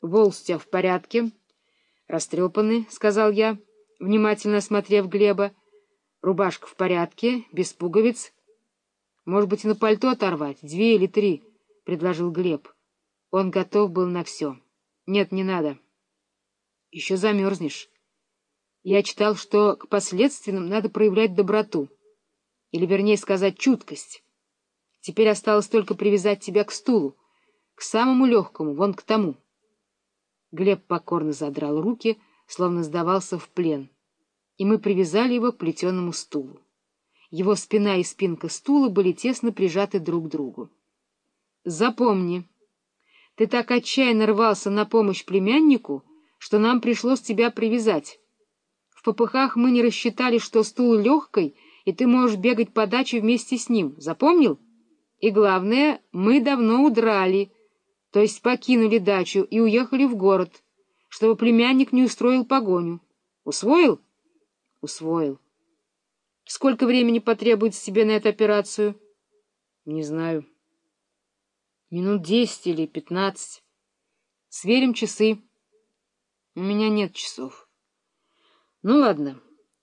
— Волос у тебя в порядке? — Растрепаны, — сказал я, внимательно осмотрев Глеба. — Рубашка в порядке, без пуговиц. — Может быть, и на пальто оторвать, две или три, — предложил Глеб. Он готов был на все. — Нет, не надо. — Еще замерзнешь. Я читал, что к последственным надо проявлять доброту, или, вернее сказать, чуткость. Теперь осталось только привязать тебя к стулу, к самому легкому, вон к тому. Глеб покорно задрал руки, словно сдавался в плен, и мы привязали его к плетеному стулу. Его спина и спинка стула были тесно прижаты друг к другу. — Запомни, ты так отчаянно рвался на помощь племяннику, что нам пришлось тебя привязать. В попыхах мы не рассчитали, что стул легкой, и ты можешь бегать по даче вместе с ним. Запомнил? И главное, мы давно удрали, то есть покинули дачу и уехали в город, чтобы племянник не устроил погоню. Усвоил? Усвоил. Сколько времени потребуется тебе на эту операцию? Не знаю. Минут десять или пятнадцать. Сверим часы. У меня нет часов. Ну, ладно.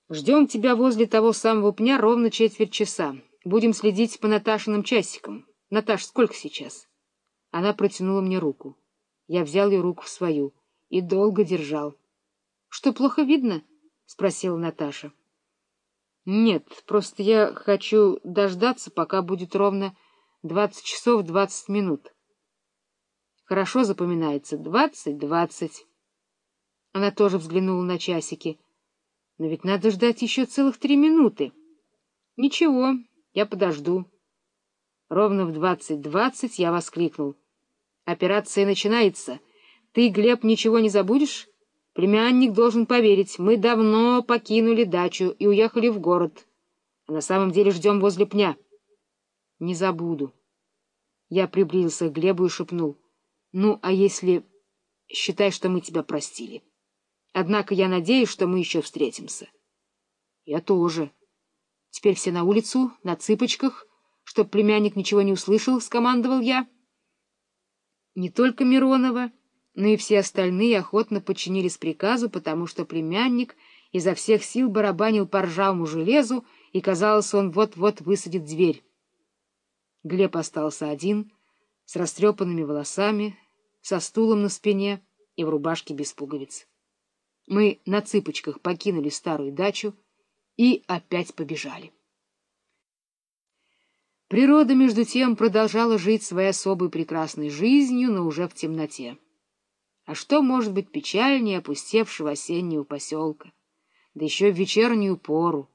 Ждем тебя возле того самого пня ровно четверть часа. Будем следить по Наташиным часикам. Наташ, сколько сейчас? Она протянула мне руку. Я взял ее руку в свою и долго держал. — Что, плохо видно? — спросила Наташа. — Нет, просто я хочу дождаться, пока будет ровно двадцать часов двадцать минут. Хорошо запоминается. Двадцать, двадцать. Она тоже взглянула на часики — но ведь надо ждать еще целых три минуты. Ничего, я подожду. Ровно в двадцать-двадцать я воскликнул. Операция начинается. Ты, Глеб, ничего не забудешь? Племянник должен поверить. Мы давно покинули дачу и уехали в город. А на самом деле ждем возле пня. Не забуду. Я приблизился к Глебу и шепнул. Ну, а если... Считай, что мы тебя простили. Однако я надеюсь, что мы еще встретимся. — Я тоже. Теперь все на улицу, на цыпочках, чтоб племянник ничего не услышал, — скомандовал я. Не только Миронова, но и все остальные охотно подчинились приказу, потому что племянник изо всех сил барабанил по ржавому железу, и, казалось, он вот-вот высадит дверь. Глеб остался один, с растрепанными волосами, со стулом на спине и в рубашке без пуговиц. Мы на цыпочках покинули старую дачу и опять побежали. Природа, между тем, продолжала жить своей особой прекрасной жизнью, но уже в темноте. А что может быть печальнее опустевшего осеннего поселка? Да еще в вечернюю пору.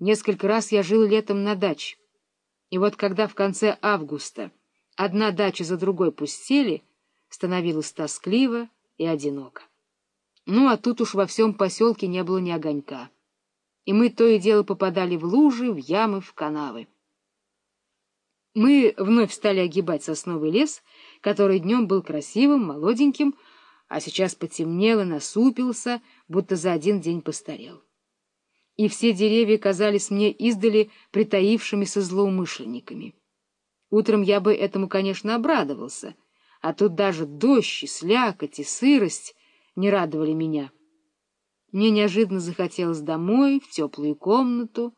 Несколько раз я жил летом на даче. И вот когда в конце августа одна дача за другой пустели, становилось тоскливо и одиноко. Ну, а тут уж во всем поселке не было ни огонька. И мы то и дело попадали в лужи, в ямы, в канавы. Мы вновь стали огибать сосновый лес, который днем был красивым, молоденьким, а сейчас потемнел и насупился, будто за один день постарел. И все деревья казались мне издали притаившимися злоумышленниками. Утром я бы этому, конечно, обрадовался, а тут даже дождь и слякоть и сырость не радовали меня. Мне неожиданно захотелось домой, в теплую комнату.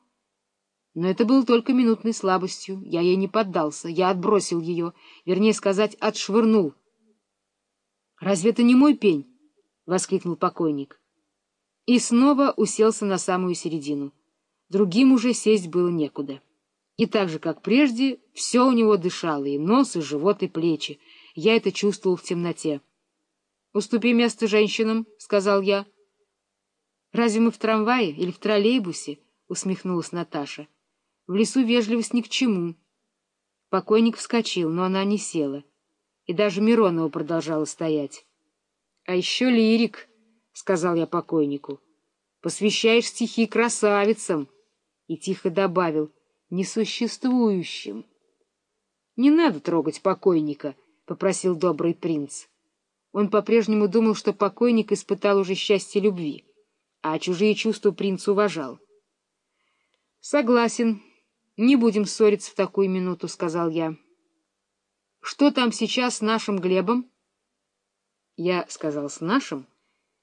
Но это было только минутной слабостью. Я ей не поддался, я отбросил ее, вернее сказать, отшвырнул. — Разве это не мой пень? — воскликнул покойник. И снова уселся на самую середину. Другим уже сесть было некуда. И так же, как прежде, все у него дышало, и нос, и живот, и плечи. Я это чувствовал в темноте. — Уступи место женщинам, — сказал я. — Разве мы в трамвае или в троллейбусе? — усмехнулась Наташа. — В лесу вежливость ни к чему. Покойник вскочил, но она не села. И даже Миронова продолжала стоять. — А еще лирик, — сказал я покойнику. — Посвящаешь стихи красавицам. И тихо добавил — несуществующим. — Не надо трогать покойника, — попросил добрый принц. Он по-прежнему думал, что покойник испытал уже счастье любви, а чужие чувства принц уважал. — Согласен. Не будем ссориться в такую минуту, — сказал я. — Что там сейчас с нашим Глебом? Я сказал «с нашим»,